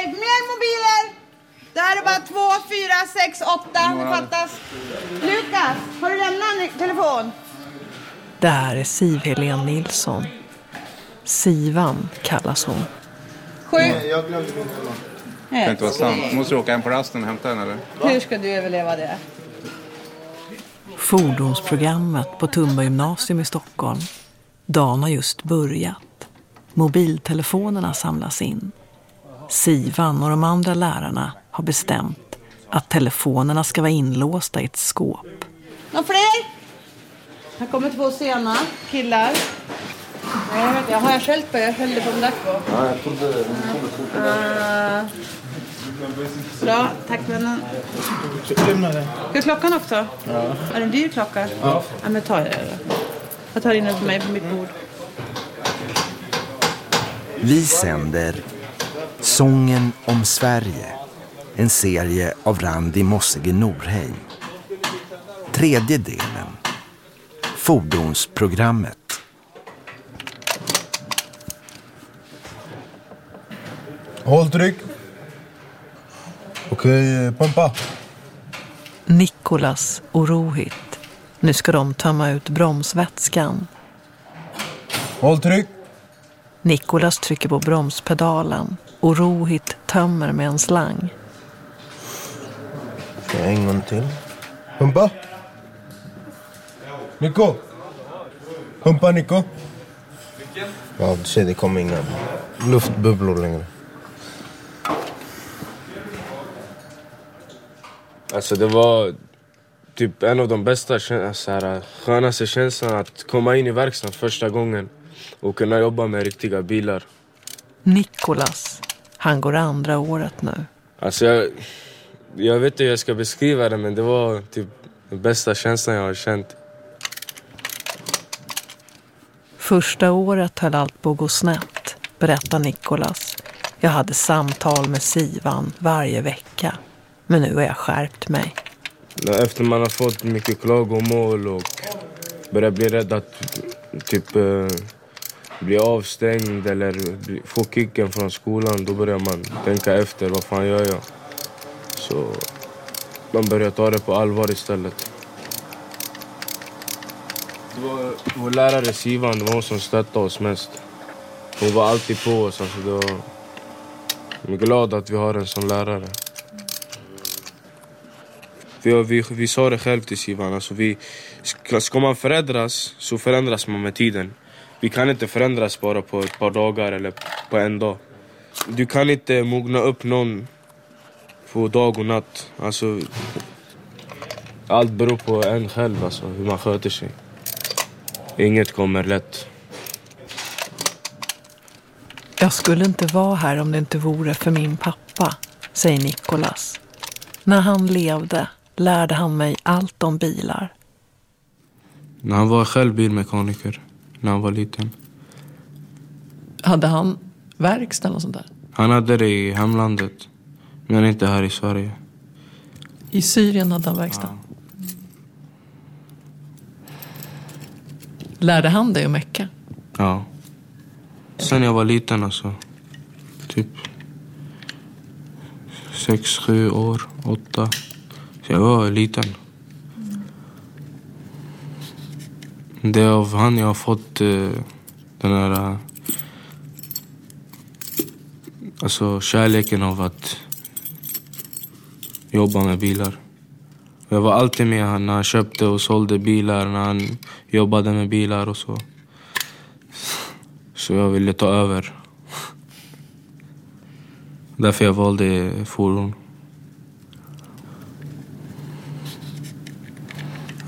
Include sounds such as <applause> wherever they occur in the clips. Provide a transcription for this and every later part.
Okej, mer mobiler. Det här är bara två, fyra, sex, åtta. Det fattas. Lukas, har du lämnat en telefon? Det här är Siv-Helene Nilsson. Sivan kallas hon. Sju. Jag glömde min. Det kan inte vara sant. Måste du åka hem på rasten och hämta den eller? Hur ska du överleva det? Fordonsprogrammet på Tumba gymnasium i Stockholm. Dagen har just börjat. Mobiltelefonerna samlas in. Sivan och de andra lärarna har bestämt att telefonerna ska vara inlåsta i ett skåp. Någon fler? Här kommer två sena killar. Jag, har jag skällt på Jag skällde på dem där. Ja, jag trodde... Uh, bra, tack vännen. Ska klockan också? Ja. Är det en dyr klocka? Ja. ja men ta det då. Jag tar in den för mig på mitt bord. Vi sänder Sången om Sverige. En serie av Randi Mossige Norheim. Tredje delen. Fordonsprogrammet. Håll tryck. Okej, pumpa. Nikolas och Rohit. Nu ska de tömma ut bromsvätskan. Håll tryck. Nikolas trycker på bromspedalen och Rohit tömmer med en slang. En gång till. Pumpa. Nico. Pumpa, Nico. Ja, du ser, det kommer inga luftbubblor längre. Alltså det var typ en av de bästa, så här, skönaste känslorna att komma in i verkstaden första gången och kunna jobba med riktiga bilar. Nikolas, han går andra året nu. Alltså jag, jag vet inte hur jag ska beskriva det men det var typ den bästa känslan jag har känt. Första året höll allt på att gå snett, berättar Nikolas. Jag hade samtal med Sivan varje vecka. Men nu har jag skärpt mig. Efter man har fått mycket klagomål och börjar bli rädd att typ bli avstängd eller få kicken från skolan, då börjar man tänka efter. Vad fan gör jag? Så man börjar ta det på allvar istället. Det var vår lärare Sivan, det var hon som stöttade oss mest. Hon var alltid på oss. Alltså det var... Jag är glad att vi har en sån lärare. Vi, vi, vi sa det själv till Sivan, alltså vi, ska, ska man förändras så förändras man med tiden. Vi kan inte förändras bara på ett par dagar eller på en dag. Du kan inte mogna upp någon på dag och natt. Alltså, allt beror på en själv, alltså, hur man sköter sig. Inget kommer lätt. Jag skulle inte vara här om det inte vore för min pappa, säger Nikolas. När han levde lärde han mig allt om bilar. När han var själv bilmekaniker, när han var liten. Hade han verkstad och sånt där? Han hade det i hemlandet, men inte här i Sverige. I Syrien hade han verkstad. Lärde han dig att mecka? Ja. Sen jag var liten alltså. Typ sex, sju år, åtta. Så jag var liten. Det är av han jag har fått eh, den här... Eh, alltså kärleken av att jobba med bilar. Jag var alltid med honom när han köpte och sålde bilar, när han jobbade med bilar och så. Så jag ville ta över. Därför jag valde fordon.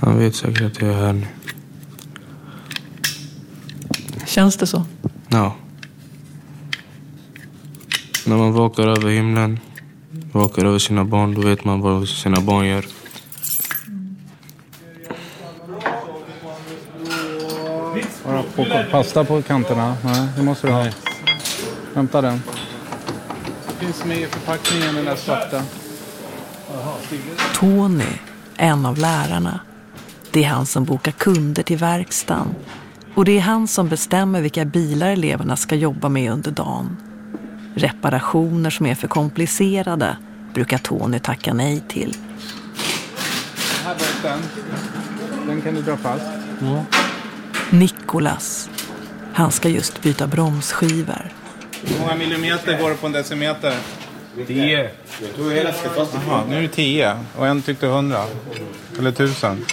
Han vet säkert att jag är här nu. Känns det så? Ja. När man vakar över himlen, vakar över sina barn, då vet man vad sina barn gör. Bara på, pasta på kanterna. Nej, det måste du ha. Hämta den. Finns med i förpackningen den där svarta. Tony, en av lärarna. Det är han som bokar kunder till verkstaden. Och det är han som bestämmer vilka bilar eleverna ska jobba med under dagen. Reparationer som är för komplicerade brukar Tony tacka nej till. Den här bulten, den kan du dra fast. Nikolas. Han ska just byta bromsskivor. Hur många millimeter går det på en decimeter? Tio. Jaha, nu är det 10 och en tyckte 100. Eller 1000.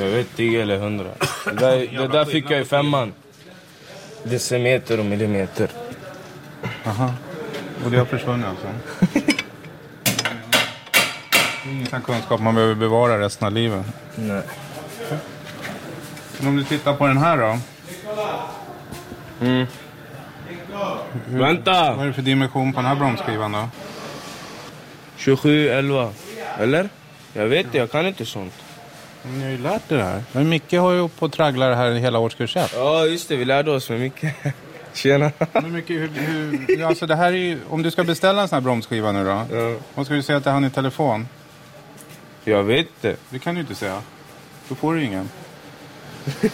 Jag vet, 10 eller 100. Det där, det där fick jag i femman. Decimeter och millimeter. Aha. Och det har försvunnit alltså? Det är ingen sån kunskap man behöver bevara resten av livet. Nej. Men om du tittar på den här då? Vänta! Vad är det för dimension på den här bromsskivan då? 27, 11. Eller? Jag vet inte, jag kan inte sånt. Ni har ju lärt er det här. Men Micke har ju på tragglar det här i hela årskurs 1. Ja, just det. Vi lärde oss med mycket. <laughs> Tjena. Men Micke, hur, hur, alltså det här är ju, om du ska beställa en sån här bromsskiva nu då? Ja. Vad ska du säga till han i telefon? Jag vet inte. Det kan du inte säga. Då får du ingen. <laughs>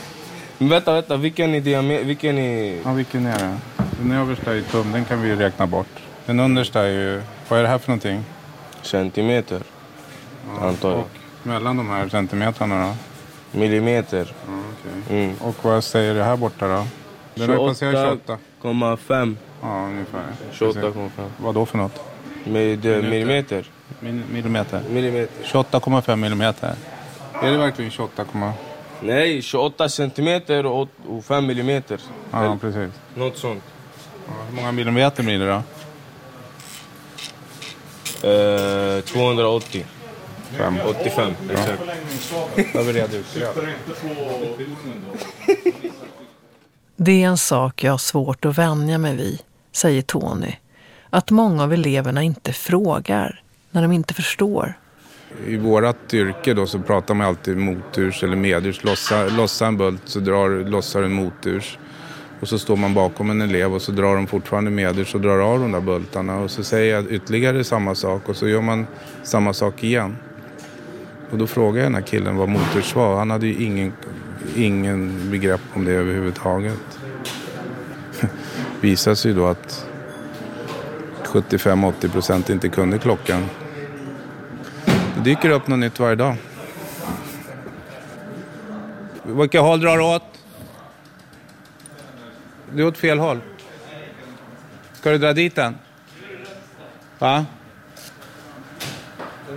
Men vänta, vänta. Vilken är diameter? Vilken är... Ja, vilken är det? Den översta är ju tum, den kan vi ju räkna bort. Den understa är ju, vad är det här för någonting? Centimeter? Antar jag. Och mellan de här centimetrarna då? Millimeter? Ja, okej. Mm. Och vad säger det här borta då? Den har passerat 28. 28,5. Ja, ungefär. 28,5. Vad då för något? Med millimeter? Millimeter? Millimeter. 28,5 millimeter. Är det verkligen 28, Nej, 28 centimeter och och 5 millimeter. ja precis. Något sånt. Ja, hur många millimeter blir det då? Eh, 280. Fem. 85, exakt. Då har vi reda ut det. Det är en sak jag har svårt att vänja mig vid, säger Tony. Att många av eleverna inte frågar när de inte förstår. I vårat yrke då så pratar man alltid moturs eller medurs. Lossa, lossa en bult så drar, lossar en moturs. Och så står man bakom en elev och så drar de fortfarande medurs och drar av de där bultarna. Och så säger jag ytterligare samma sak och så gör man samma sak igen. Och då frågade jag den här killen vad Motors var. Han hade ju ingen, ingen begrepp om det överhuvudtaget. <laughs> Visade sig då att 75-80 procent inte kunde klockan. Det dyker upp något nytt varje dag. Vilka håll drar du åt? Du är åt fel håll. Ska du dra dit den? Va?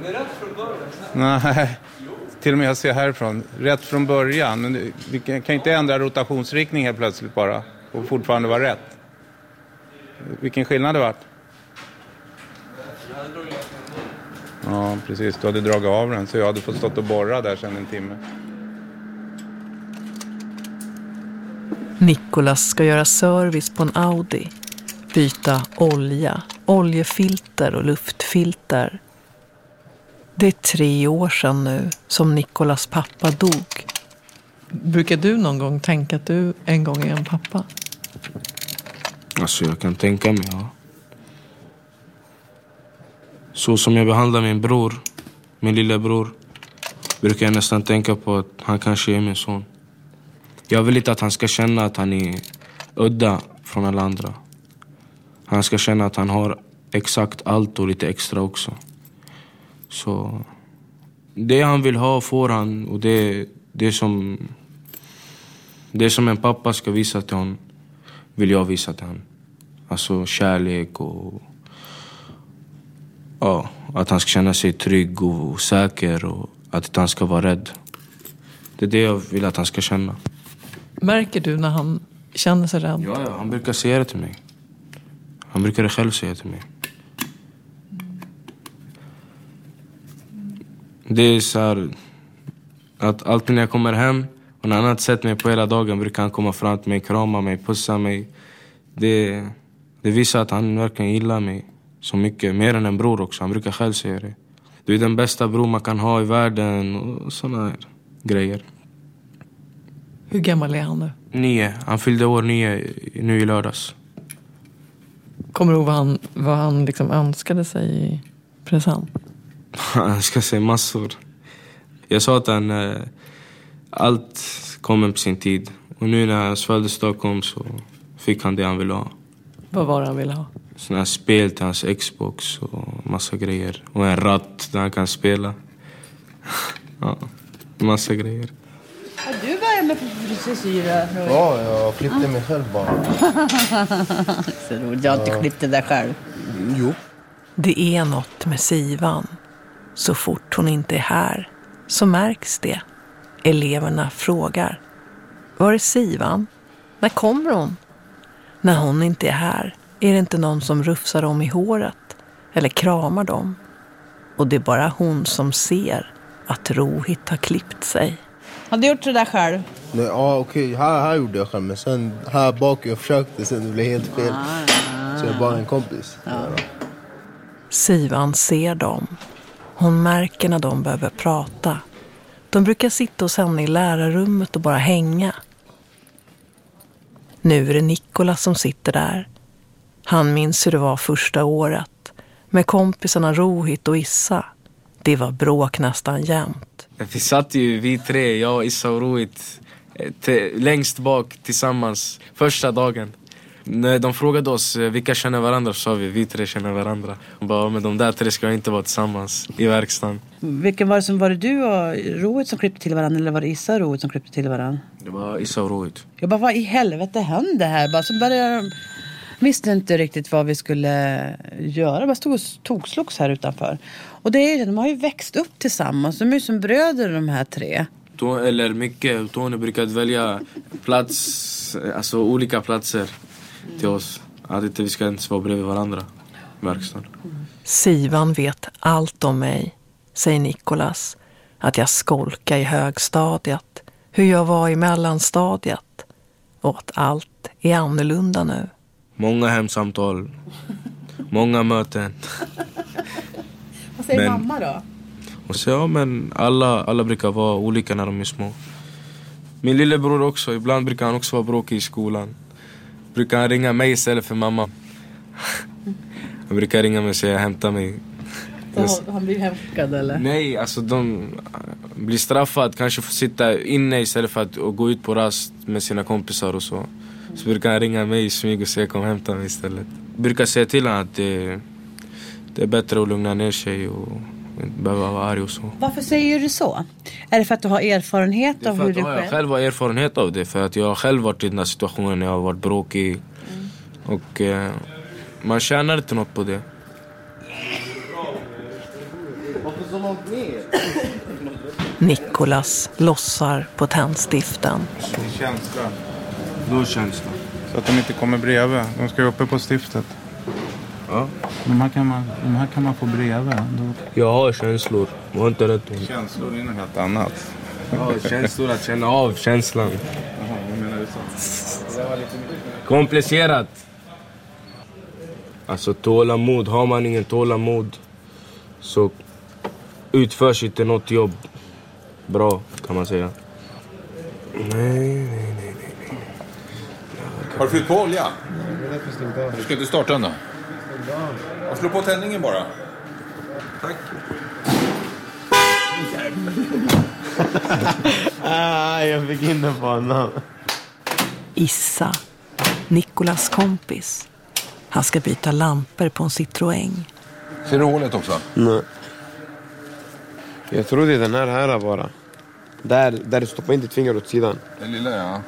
Den är rätt från början. Nej, till och med jag ser härifrån. Rätt från början. Men vi kan kan inte ändra rotationsriktning helt plötsligt bara. Och fortfarande vara rätt. Vilken skillnad det varit. Ja, precis. Du hade dragit av den så jag hade fått stått och borra där sedan en timme. Nikolas ska göra service på en Audi. Byta olja, oljefilter och luftfilter. Det är tre år sedan nu som Nikolas pappa dog. Brukar du någon gång tänka att du en gång är en pappa? Alltså jag kan tänka mig, ja. Så som jag behandlar min bror, min lillebror, brukar jag nästan tänka på att han kanske är min son. Jag vill inte att han ska känna att han är udda från alla andra. Han ska känna att han har exakt allt och lite extra också. Så det han vill ha får han och det, det som det som en pappa ska visa till honom vill jag visa till honom. Alltså kärlek och... Ja, att han ska känna sig trygg och säker och att han ska vara rädd. Det är det jag vill att han ska känna. Märker du när han känner sig rädd? Ja, ja, han brukar säga det till mig. Han brukar själv säga till mig. Det är så här... Att alltid när jag kommer hem och när han inte sett mig på hela dagen brukar han komma fram till mig, krama mig, pussa mig. Det, det visar att han verkligen gillar mig så mycket. Mer än en bror också. Han brukar själv säga det. Du är den bästa bror man kan ha i världen och här grejer. Hur gammal är han nu? Nio. Han fyllde år nio nu i lördags. Kommer du ihåg vad han, vad han liksom önskade sig i present? <laughs> Jag ska säga massor. Jag sa att han, eh, allt kommer på sin tid. Och nu när hans födelsedag kom så fick han det han ville ha. Vad var det han ville ha? såna här spel till hans Xbox och massa grejer. Och en ratt där han kan spela. <laughs> ja, massa grejer. Har du börjat med frisyrer? Ja, jag klippte mig själv bara. <laughs> Så roligt. Jag har inte klippt det där själv. Jo. Det är något med Sivan. Så fort hon inte är här så märks det. Eleverna frågar. Var är Sivan? När kommer hon? När hon inte är här är det inte någon som rufsar dem i håret eller kramar dem. Och det är bara hon som ser att Rohit har klippt sig. Har du gjort det där själv? Nej, ja, okej. Här, här gjorde jag själv, men sen här bak jag försökte, sen det blev helt fel. Så jag bad en kompis. Ja. Sivan ser dem. Hon märker när de behöver prata. De brukar sitta hos henne i lärarrummet och bara hänga. Nu är det Nikolas som sitter där. Han minns hur det var första året. Med kompisarna Rohit och Issa. Det var bråk nästan jämt. Vi satt ju vi tre, jag, Issa och Rohit, eh, längst bak tillsammans första dagen. När de frågade oss eh, vilka känner varandra så sa vi vi tre känner varandra. De bara, men de där tre ska inte vara tillsammans i verkstaden. Vilken var det som var det du och Roet som klippte till varandra eller var det Issa och Roet som klippte till varandra? Det var Issa och Rohit. Jag bara, vad i helvete hände här? Bara, så började de... Visste inte riktigt vad vi skulle göra. Bara stod och tokslogs här utanför. Och det är de har ju växt upp tillsammans. De är ju som bröder de här tre. Eller mycket, Tony brukade välja plats, alltså olika platser till oss. Att inte vi ska ens vara bredvid varandra i verkstaden. Sivan vet allt om mig, säger Nikolas. Att jag skolkar i högstadiet, hur jag var i mellanstadiet och att allt är annorlunda nu. Många hemsamtal, många möten. Vad säger Men- mamma då? Och så, ja, men alla, alla brukar vara olika när de är små. Min lillebror också, ibland brukar han också vara bråkig i skolan. Brukar han ringa mig istället för mamma. Han brukar ringa mig och säga hämta mig. Han blir hämtad eller? Nej, alltså de blir straffade, kanske får sitta inne istället för att och gå ut på rast med sina kompisar och så. Så brukar han ringa mig i smyg och säga kom hämta mig istället. Brukar säga till honom att det, det är bättre att lugna ner sig och inte behöva vara arg och så. Varför säger du så? Är det för att du har erfarenhet Det av hur att du jag själv... har erfarenhet av det. För att jag har själv varit i den här situationen när jag har varit bråkig. Och eh, man tjänar inte något på det. Nikolas lossar på tändstiften. Känslan. Då känns det. Så att de inte kommer bredvid. De ska ju uppe på stiftet. Ja. De här kan man, de här kan man få bredvid. Då... Jag har känslor. Var inte rätt hon. Känslor är något helt annat. Ja, känslor, att känna av känslan. Jaha, vad menar du så? Komplicerat. Alltså tålamod. Har man ingen tålamod så utförs inte något jobb bra kan man säga. Nej, nej, nej, nej. Har du fyllt på olja? Du ska inte starta den då? Ja, Slå på tändningen bara. Tack. Ah, jag fick in den på honom. Issa, Nikolas kompis. Han ska byta lampor på en Citroën. Ser du hålet också? Nej. Jag tror det är den här här bara. Där, där du stoppar in ditt finger åt sidan. Den lilla ja.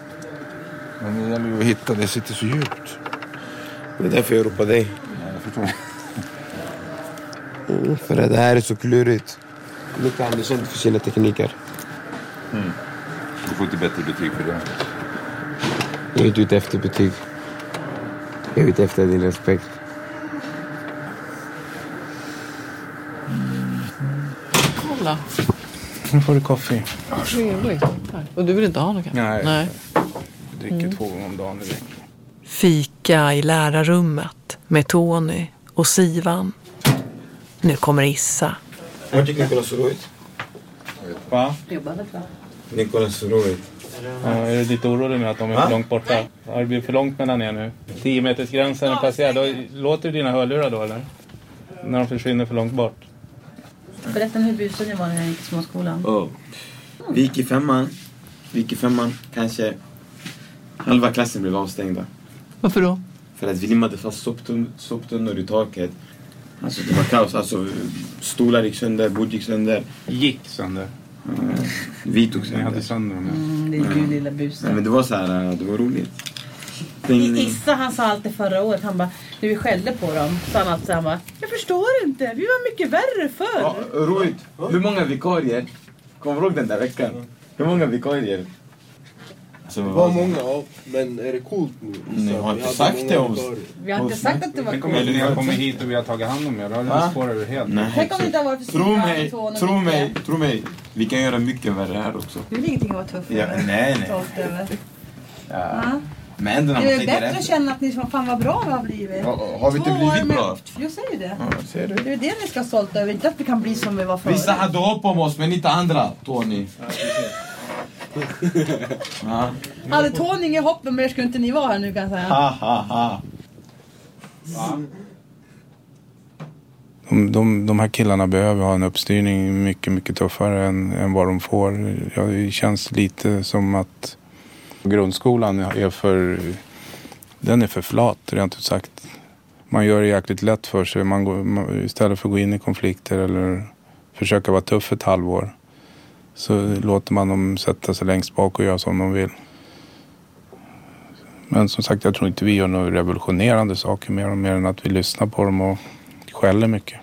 Men det gäller ju att hitta, det sitter så djupt. Det är därför jag ropar dig. Förstår. Mm, för det här är så klurigt. Micke känd för sina tekniker. Du får inte bättre betyg för det. Jag är inte ute efter betyg. Jag är ute efter din respekt. Kolla, Nu får du kaffe. trevligt. Och du vill inte ha något? Nej. Nej. Jag dricker två gånger om dagen. Fika i lärarrummet med Tony och Sivan. Nu kommer Issa. Vart gick Nikolas Roit? Va? Nikolas Roit. Ja, är du lite orolig nu att de är för långt borta? Har det blivit för långt mellan er nu? 10 meters gränsen är passerad. Då låter du dina hörlurar då eller? När de försvinner för långt bort. Berätta hur busig ni var när ni gick i småskolan. Och vi gick i femman. Vi gick i femman. Kanske halva klassen blev avstängda. Varför då? För att vi limmade fast soptun- soptunnor i taket. Alltså det var kaos. Alltså stolar gick sönder, bord gick sönder. Gick sönder. Mm. Vi tog Ni sönder. hade sönder dem. ja. Mm, det är ju lilla Nej, busen. men det var så här, äh, det var roligt. Issa han sa alltid förra året, han bara, när vi skällde på dem, sa han alltid han bara, jag förstår inte, vi var mycket värre förr. Ja, roligt. Hur många vikarier? Kommer du ihåg den där veckan? Hur många vikarier? Alltså, Det var många, ja. Men är det coolt nu? Ni har inte sagt det om-. Vi har inte sagt att det var coolt. ni har kommit hit och vi har tagit hand om er. Då hade ni spårat ur helt. Nej, Tänk om det inte har varit för Tro mig, tro mig, tro mig. Vi kan göra mycket värre här också. Det är väl ingenting att vara tuff Ja, nej, nej. Ja. Men ändå när Det är bättre att känna att ni fan vad bra vi har blivit. Ja, har vi inte blivit bra? Jag säger det. Ja, ser du? Det är det ni ska vara stolta över, inte att vi kan bli som vi var förut. Vissa hade hopp om oss, men inte andra, Tony. Ja. Hade Tony inget hopp om er skulle inte ni vara här nu kan jag säga. Ha, ha, ha. De, de, de här killarna behöver ha en uppstyrning mycket, mycket tuffare än, än vad de får. Ja, det känns lite som att grundskolan är för, den är för flat, rent ut sagt. Man gör det jäkligt lätt för sig. Man går, man, istället för att gå in i konflikter eller försöka vara tuff ett halvår så låter man dem sätta sig längst bak och göra som de vill. Men som sagt, jag tror inte vi gör några revolutionerande saker med dem mer än att vi lyssnar på dem och skäller mycket.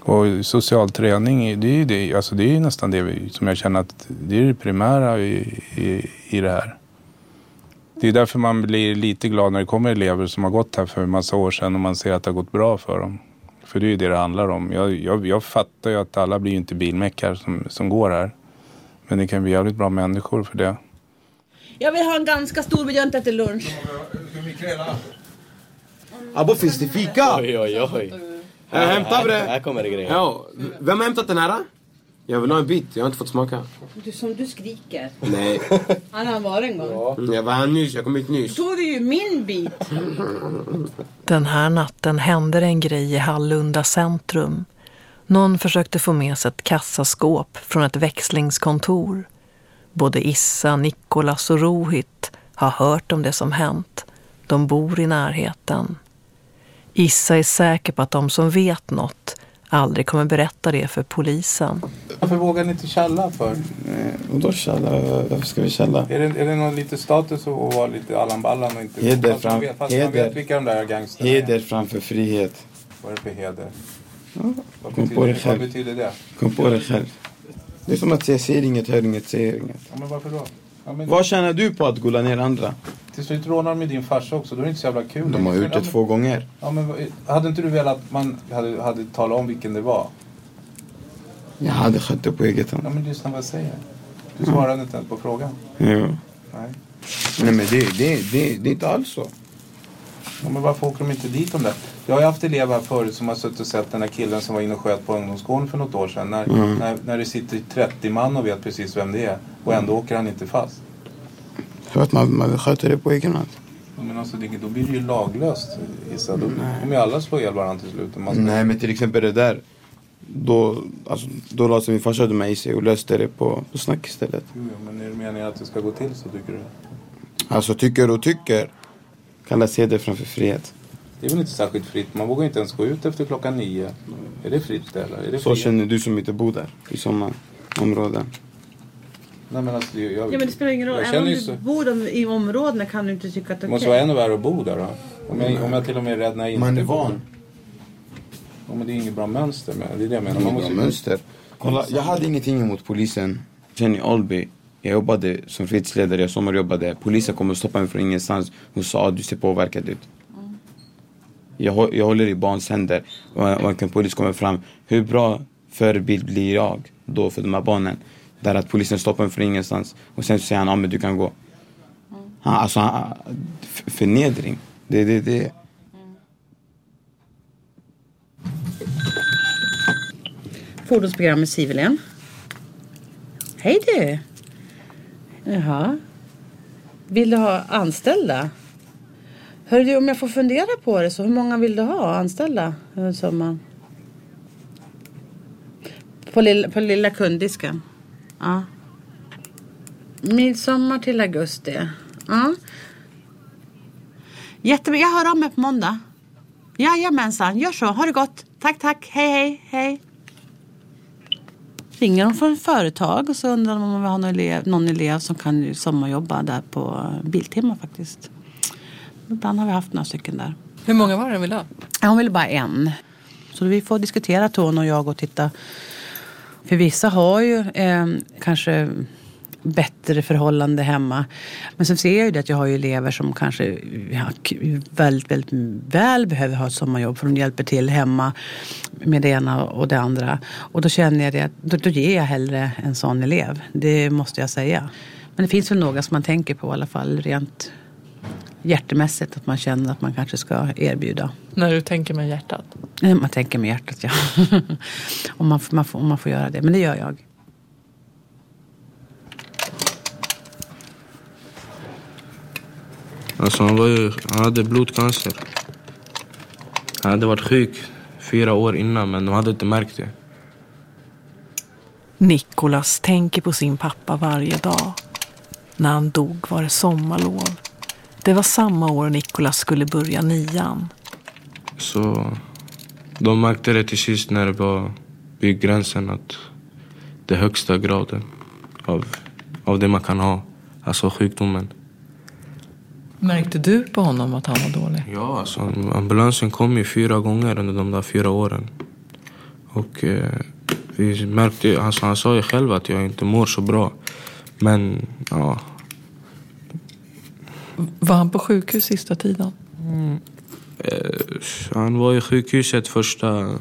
Och social träning, det är ju det, alltså det är ju nästan det vi, som jag känner att det är det primära i, i, i det här. Det är därför man blir lite glad när det kommer elever som har gått här för en massa år sedan och man ser att det har gått bra för dem. För det är ju det det handlar om. Jag, jag, jag fattar ju att alla blir ju inte bilmeckar som, som går här. Men det kan bli jävligt bra människor för det. Jag vill ha en ganska stor, inte äter lunch. Abbo, finns det fika? Oj, oj, oj. Jag hämtar bre. Här kommer det grejer. Ja, vem har hämtat den här? Jag vill ha en bit, jag har inte fått smaka. Du, som du skriker. Nej, <laughs> Han har varit en gång. jag var här nyss, jag kom hit nyss. tog du ju min bit. <laughs> Den här natten hände en grej i Hallunda centrum. Någon försökte få med sig ett kassaskåp från ett växlingskontor. Både Issa, Nikolas och Rohit har hört om det som hänt. De bor i närheten. Issa är säker på att de som vet något aldrig kommer berätta det för polisen. Varför vågar ni inte källa för? Vadå källa? Varför ska vi källa? Är det, är det någon lite status att vara lite Allan Ballan och inte... Heder fast man fram- vet, fast man heder. vet vilka de där gangsterna Heder är. framför frihet. Vad är det för heder? Vad Kom på det vad själv. betyder det? Kom på dig själv. Det är som att säga säger inget, hör inget, säger inget. Ja, men varför då? Ja, men Vad tjänar du på att gola ner andra? Till slut rånar de ju din farsa också, då är det inte så jävla kul. De har gjort Ja, det två gånger. Ja, men hade inte du velat att man hade, hade talat om vilken det var? Jag hade skött det på eget Ja, hand. men lyssna vad jag säger. Du svarade inte ens på frågan. Ja. Nej. Nej men det, det, det, det är inte alls så. Ja, men varför åker de inte dit om det? Jag har haft elever här förut som har suttit och sett den här killen som var inne och sköt på ungdomsgården för något år sedan. När, Mm. när, när det sitter 30 man och vet precis vem det är. Och ändå åker han inte fast. För att man, man sköter det på egen hand. Men alltså, det, då blir det ju laglöst Issa. Då kommer ju alla slå ihjäl varandra till slut. Ska... Nej men till exempel det där. Då, alltså, då la sig min farsa med i sig och löste det på, på snack istället. Jo, jo, men är det meningen att det ska gå till så tycker du? Alltså tycker och tycker. Kallas heder framför frihet. Det är väl inte särskilt fritt? Man vågar inte ens gå ut efter klockan nio. Är det fritt eller? Är det Så frihet? känner du som inte bor där. I sådana områden. Nej, men alltså, jag, jag, Ja men det spelar ingen roll. Jag Även om du så. bor de- i områdena kan du inte tycka att det Det är måste okej. vara ännu värre att bo där då. Om jag, om jag till och med är rädd när jag inte Man är bor. van. Ja, men det är inget bra mönster med det. är det jag menar. Det Man bra måste mönster. Kolla, jag hade ingenting emot polisen. Sen i Alby, jag jobbade som fritidsledare, jag sommarjobbade. Polisen kom och stoppade mig från ingenstans. Hon sa att du ser påverkad ut. Jag, jag håller i barns händer. Och och en polis kommer fram. Hur bra förebild blir jag då för de här barnen? Där att polisen stoppar mig från ingenstans. Och sen säger han, ja men du kan gå. Han, alltså, han, förnedring. Det, det, det. Fordonsprogram med Sivelen. Hej du! Jaha. Vill du ha anställda? Hör du, om jag får fundera på det så hur många vill du ha anställda eh, under sommaren? På lilla, på lilla kunddisken? Ja. Midsommar till augusti? Ja. Jättebra. Jag hör av mig på måndag. Jajamensan, gör så. Ha det gott. Tack, tack. Hej, hej, hej. Ringer de från ett företag och så undrar de om vi har någon elev, någon elev som kan sommarjobba där på eh, Biltema faktiskt. Ibland har vi haft några stycken där. Hur många var det de ville ha? Ja, hon ville bara en. Så vi får diskutera Tone och jag och titta. För vissa har ju eh, kanske bättre förhållande hemma. Men sen ser jag ju det att jag har ju elever som kanske ja, väldigt, väldigt väl behöver ha ett sommarjobb för de hjälper till hemma med det ena och det andra. Och då känner jag det att då, då ger jag hellre en sån elev. Det måste jag säga. Men det finns väl några som man tänker på i alla fall rent hjärtemässigt att man känner att man kanske ska erbjuda. När du tänker med hjärtat? Man tänker med hjärtat, ja. <laughs> om, man, man får, om man får göra det. Men det gör jag. Alltså han, var ju, han hade blodcancer. Han hade varit sjuk fyra år innan men de hade inte märkt det. Nikolas tänker på sin pappa varje dag. När han dog var det sommarlov. Det var samma år Nikolas skulle börja nian. Så de märkte det till sist när det var vid gränsen att det högsta graden av, av det man kan ha, alltså sjukdomen. Märkte du på honom att han var dålig? Ja, alltså ambulansen kom ju fyra gånger under de där fyra åren. Och eh, vi märkte, alltså, han sa ju själv att jag inte mår så bra. Men ja. Var han på sjukhus sista tiden? Mm. Han var i sjukhuset första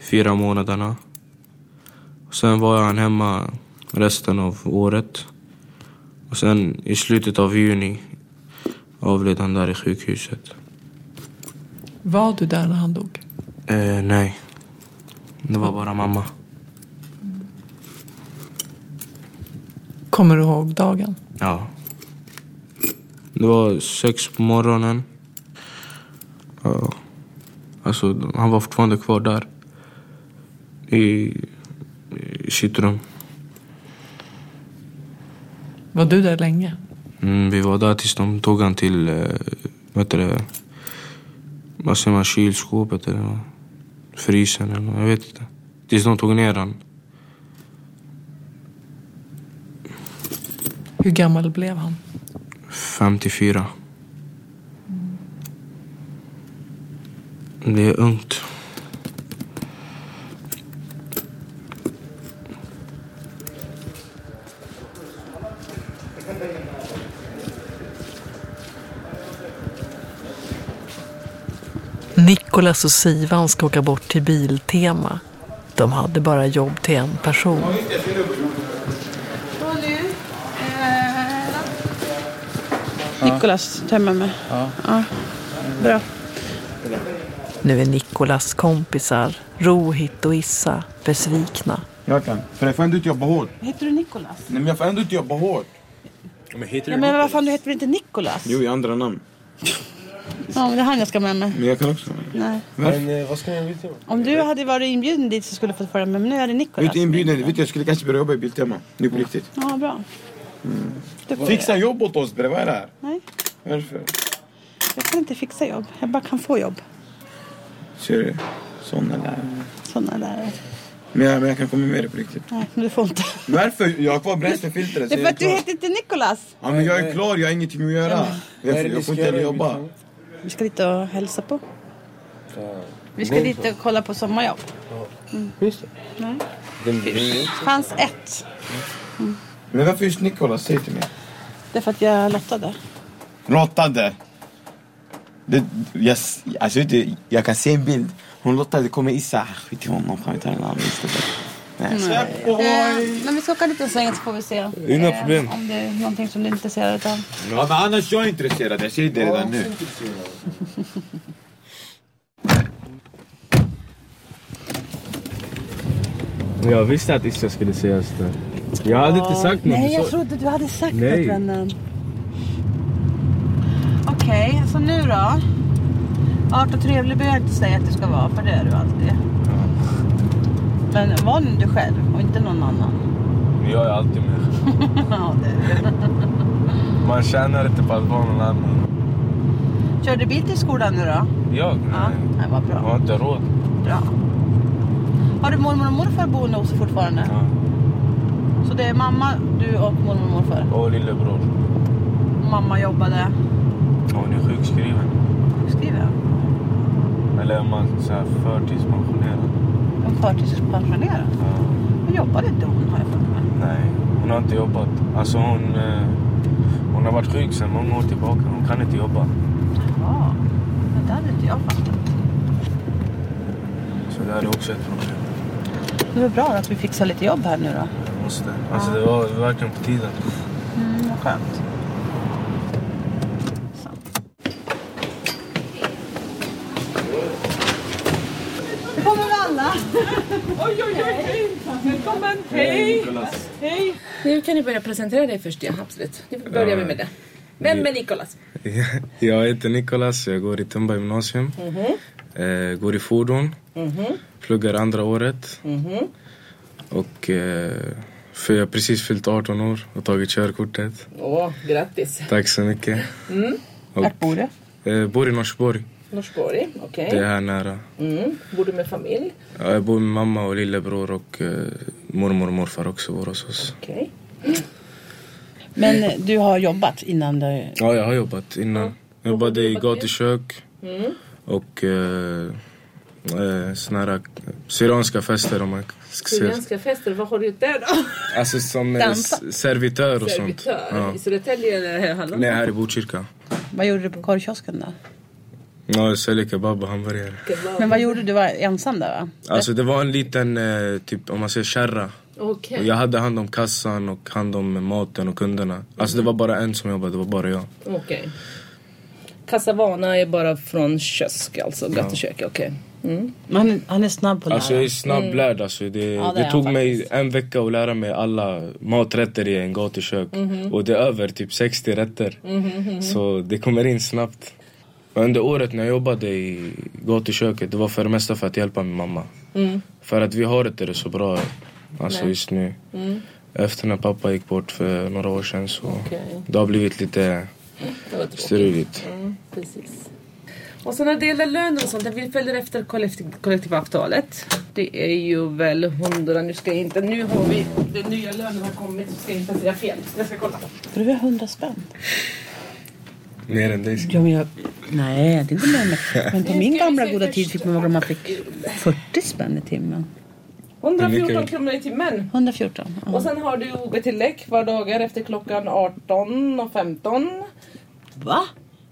fyra månaderna. Sen var han hemma resten av året. Och sen i slutet av juni avled han där i sjukhuset. Var du där när han dog? Eh, nej. Det var bara mamma. Kommer du ihåg dagen? Ja. Det var sex på morgonen. Ja. Alltså, han var fortfarande kvar där. I, i sitt rum. Var du där länge? Mm, vi var där tills de tog han till, vad heter det, vad säger man, kylskåpet eller frysen eller jag vet inte. Tills de tog ner han. Hur gammal blev han? 54. Det är ungt. Nikolas och Sivan ska åka bort till Biltema. De hade bara jobb till en person. Nikolas tar med mig. Ja. ja. Bra. Nu är Nikolas kompisar, Rohit och Issa, besvikna. Jag kan. För jag får ändå inte jobba hårt. Heter du Nikolas? Nej men jag får ändå inte jobba hårt. Men heter Ja, men vad fan, du heter väl inte Nikolas? Jo, i andra namn. Ja, men det är han jag ska med mig. Men jag kan också. Nej. Men eh, vad ska ni byta? Om du hade varit inbjuden dit så skulle du fått följa med. Men nu är det Jag är Nikolas. inte inbjuden. Vet du, jag skulle kanske börja jobba i Biltema. Nu på riktigt. Ja, bra. Går. Fixa jobb åt oss bre, vad är det här? Nej, Varför? jag kan inte fixa jobb. Jag bara kan få jobb. Ser du? Såna lärare. Sådana där. Men jag, men jag kan komma med dig på riktigt. Nej, men du får inte. Varför? Jag har kvar bränslefiltret. Det är för att du heter inte Nikolas. Ja men jag är klar, jag har ingenting att göra. Jag, får- jag får inte heller jobba. Vi ska dit och hälsa på. Vi ska dit och kolla på sommarjobb. Just det. Nej. Den Fanns ett. Men varför just Nikolas? Säg till mig. Det är för att jag lottade. Lottade. Det, jag, alltså, vet du, jag kan se en bild. Hon lottade, kommer Issa. Ah, Skit i honom, fan vi tar en annan istället. Nej. Eh, men vi ska åka dit en sväng så får vi se. Inga eh, problem. Om det är någonting som du är intresserad av. Ja, men annars jag är intresserad, jag säger det redan nu. Jag visste att Issa skulle sägas det. Jag hade inte sagt något. Nej, jag trodde du hade sagt Nej. något vännen. Okej, så nu då? Art och trevlig behöver jag inte säga att du ska vara, för det är du alltid. Men var nu du själv och inte någon annan. Jag är alltid med. <laughs> ja, det är. Man tjänar inte på att vara någon annan. Kör du bil till skolan nu då? Jag? Ja, Nej. det var Jag bra. har inte råd. bra. Har du mormor och morfar boende hos fortfarande? Ja. Så det är mamma, du och mormor och morfar? Och lillebror. Mamma jobbade, Hon är sjukskriven. jag. Eller man så här förtidspensionerad. Hon förtidspensionerad. Ja. Men jobbade inte hon har jag för mig. Nej, hon har inte jobbat. Alltså hon, eh, hon har varit sjuk sedan många år tillbaka. Hon kan inte jobba. Ja, men det hade inte jag fattat. Så det är också ett problem. Det var bra att vi fixar lite jobb här nu då. Måste. Alltså det var verkligen på tiden. Mm, vad skönt. Så. Nu kommer alla. oj, oj, oj. Välkommen. Hej. Hej. Nu kan ni börja presentera dig först, ja absolut. Nu börjar vi med det. Vem är Nikolas? Jag heter Nikolas, jag går i Tumba gymnasium. Eh, går i fordon. Pluggar andra året. Och eh, för jag har precis fyllt 18 år och tagit körkortet. Åh, grattis. Tack så mycket. Och, Vart bor du? eh, bor i Norsborg. Norsborg, okej. Det är här nära. Mm. Bor du med familj? Ja, jag bor med mamma och lillebror och eh, mormor och morfar också bor hos oss. Okej. Men eh, du har jobbat innan du... Ja, jag har jobbat innan. Jag jobbade i gatukök och eh, eh, såna här syrianska fester om man. Syrianska fester, vad har du gjort där då? Alltså som <laughs> servitör och sånt. Servitör? Ja. I Södertälje eller här i Halland? Nej, här i Botkyrka. Vad gjorde du på korvkiosken då? Ja, jag säljer kebab och hamburgare. Men vad gjorde du? Du var ensam där va? Alltså det var en liten, eh, typ om man säger kärra. Okej. Och jag hade hand om kassan och hand om maten och kunderna. Alltså det var bara en som jobbade, det var bara jag. Okej. Cassavana är bara från kiosk, alltså gatukök, okej. Mm. Han, är- han är snabb på att Alltså jag lära. är snabblärd alltså. Det, Ja, det det tog mig en vecka att lära mig alla maträtter i en gatukök. Mhm. Och det är över typ 60 rätter. Så det kommer in snabbt. Under året när jag jobbade i gatuköket, det var för det mesta för att hjälpa min mamma. Mm. För att vi har inte det så bra alltså just nu. Mm. Efter när pappa gick bort för några år sedan så Okej. det har blivit lite struligt. Mm, precis. Och sen när det gäller löner och sånt, vi följer efter kollektiv, kollektivavtalet. Det är ju väl 100, nu ska jag inte, nu har vi, den nya lönen har kommit, så ska jag inte säga fel. Jag ska kolla. För du är hundra spänn. Mer än dig. Ja, men jag, nej, det är inte mer än <laughs> Men på min gamla goda tid fick man vara man fick 40 spänn i timmen. 114 Mycket. kronor i timmen. 114. Ja. Och sen har du OB-tillägg vardagar efter klockan 18 och 15. Va?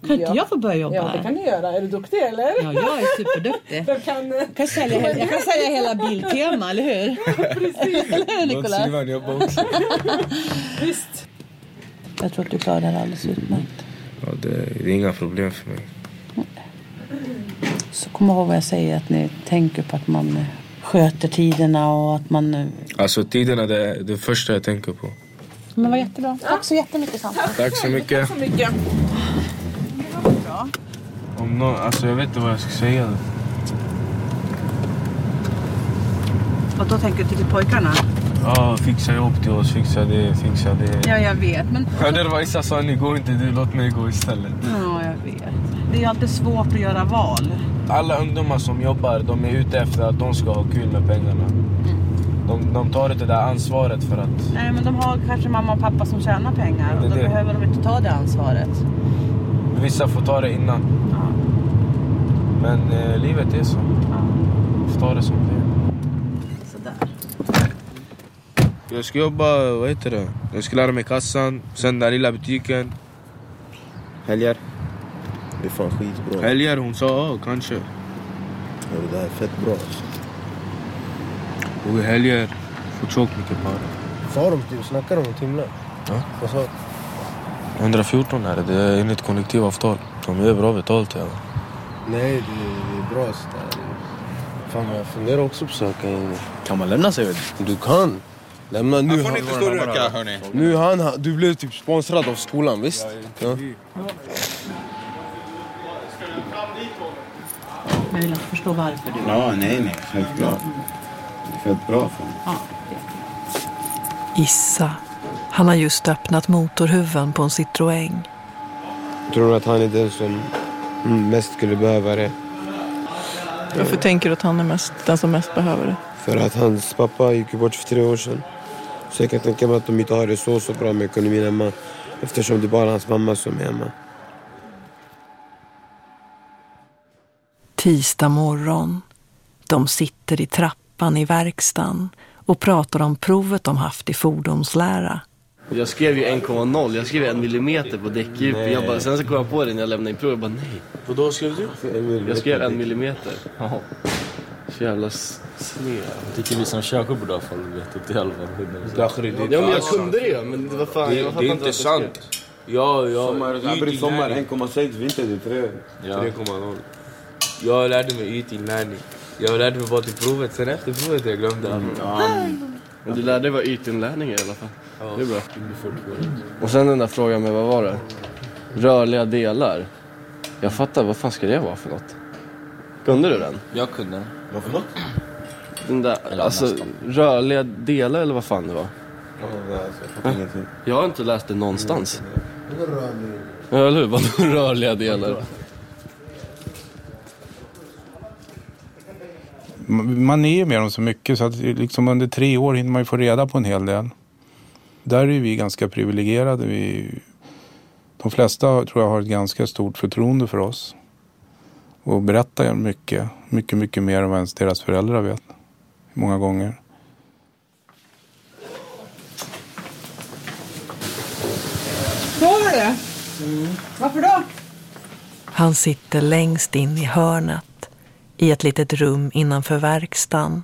Kan inte Ja. jag få börja jobba Ja, det här? kan du göra. Är du duktig eller? Ja, jag är superduktig. Jag kan... Jag kan sälja, he- jag kan sälja hela Biltema, eller hur? Eller hur Låt Nicolas? Sivan jobba också. <laughs> Visst. Jag tror att du klarar det här alldeles utmärkt. Ja, det, det är inga problem för mig. Så kom ihåg vad jag säger, att ni tänker på att man sköter tiderna och att man... eh, Alltså tiderna det är det första jag tänker på. Men vad jättebra. Tack så jättemycket Sandra. Tack så mycket. Så mycket. Om någon, alltså jag vet inte vad jag ska säga. Och då tänker du till pojkarna? Ja, fixa jobb till oss, fixa det, fixa det. Ja, jag vet. Men Kader Vaisa sa ni går inte du, låt mig gå istället. Ja, jag vet. Det är alltid svårt att göra val. Alla ungdomar som jobbar, de är ute efter att de ska ha kul med pengarna. De, de tar inte det där ansvaret för att... Nej, men de har kanske mamma och pappa som tjänar pengar och då det. behöver de inte ta det ansvaret. Vissa får ta det innan. Men eh, livet är så. Får ta det som det är. Sådär. Jag ska jobba, vad heter det? Jag ska lära mig kassan, sen den lilla butiken. Helger. Det är fan skitbra. Helger, hon sa ja, kanske. Ja, det där är fett bra alltså. Och i helger, får tjockt mycket para. Sa de typ, snackar de om timlar? Ja. Vad sa 114 är det, det är enligt kollektivavtal. De ger bra betalt ja. Nej, det, är bra. Fan, jag funderar också på att söka in. Kan man lämna sig? Du kan. Lämna nu. Här får han- inte stå och röka, hörni. Nu han, han- du blev typ sponsrad av skolan, visst? Ja. Jag vill inte förstå varför du... Ja, nej, nej. Självklart. Det är fett bra honom. Ja. Issa. Han har just öppnat motorhuven på en Citroën. Tror du att han är den som mest skulle behöva det. Varför tänker du att han är mest, den som mest behöver det? För att hans pappa gick bort för tre år sedan. Så jag kan tänka mig att de inte har det så, så bra med ekonomin hemma. Eftersom det är bara hans mamma som är hemma. Tisdag morgon. De sitter i trappan i verkstaden och pratar om provet de haft i fordonslära. Jag skrev ju 1,0, jag skrev en millimeter på däckdjup. Jag bara, sen så kom jag på det när jag lämnade in provet, jag bara nej. Och då skrev du? Jag skrev en millimeter. Jaha. Så jävla sned. Jag tycker vi som körkort borde fall vetat i alla fall. Ja men jag kunde det ju, men vad fan. Det- jag det är inte sant. Ja, ja. April, sommar 1,6, vinter det är 3. Ja. 3,0. Jag lärde mig ytinlärning. Jag lärde mig bara till provet, sen efter provet jag glömde allt. Men du lärde dig vad ytinlärning är i alla fall. Det är bra. Och sen den där frågan med, vad var det? Rörliga delar. Jag fattar, vad fan ska det vara för något? Kunde du den? Jag kunde. Varför då? Den där, Eller alltså nästan. rörliga delar eller vad fan det var? Jag fattar ingenting. Jag har inte läst det någonstans. Ja, eller hur? Vadå rörliga delar? Man är ju med dem så mycket så att liksom under tre år hinner man ju få reda på en hel del. Där är vi ganska privilegierade. Vi, de flesta tror jag har ett ganska stort förtroende för oss. Och berättar mycket, mycket, mycket mer än vad ens deras föräldrar vet. Många gånger. Sover du? Varför då? Han sitter längst in i hörnet i ett litet rum innanför verkstaden.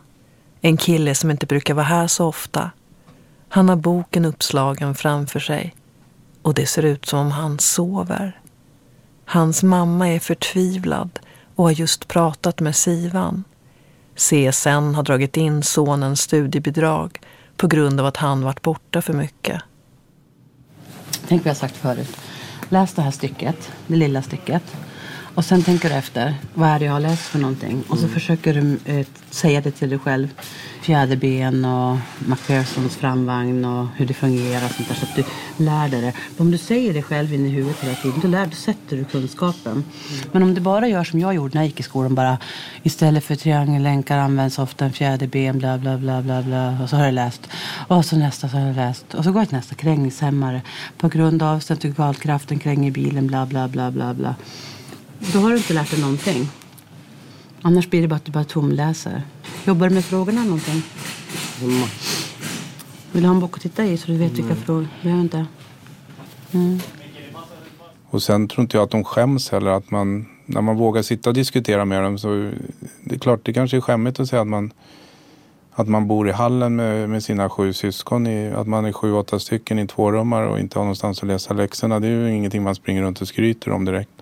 En kille som inte brukar vara här så ofta. Han har boken uppslagen framför sig och det ser ut som om han sover. Hans mamma är förtvivlad och har just pratat med Sivan. CSN har dragit in sonens studiebidrag på grund av att han varit borta för mycket. Tänk vad jag sagt förut. Läs det här stycket, det lilla stycket. Och sen tänker du efter, vad är det jag har läst för någonting? Och så försöker du eh, säga det till dig själv. Fjäderben och Macphersons framvagn och hur det fungerar och sånt där. Så att du lär dig det. Om du säger det själv in i huvudet hela tiden, då lär du, sätter du kunskapen. Men om du bara gör som jag gjorde när jag gick i skolan, bara istället för triangellänkar används ofta en fjäderben, bla bla bla bla bla. Och så har jag läst. Och så nästa så har jag läst. Och så går jag till nästa, krängningshämmare. På grund av centrifugalkraften kränger bilen, bla bla bla bla bla. Då har du inte lärt dig någonting. Annars blir det bara att du bara tomläser. Jobbar du med frågorna någonting? Vill du ha en bok att titta i så du vet vilka frågor? Behöver inte. Mm. Och sen tror inte jag att de skäms heller. Att man, när man vågar sitta och diskutera med dem så det är klart det kanske är skämmigt att säga att man, att man bor i hallen med, med sina sju syskon. I, att man är sju, åtta stycken i två rummar och inte har någonstans att läsa läxorna. Det är ju ingenting man springer runt och skryter om direkt.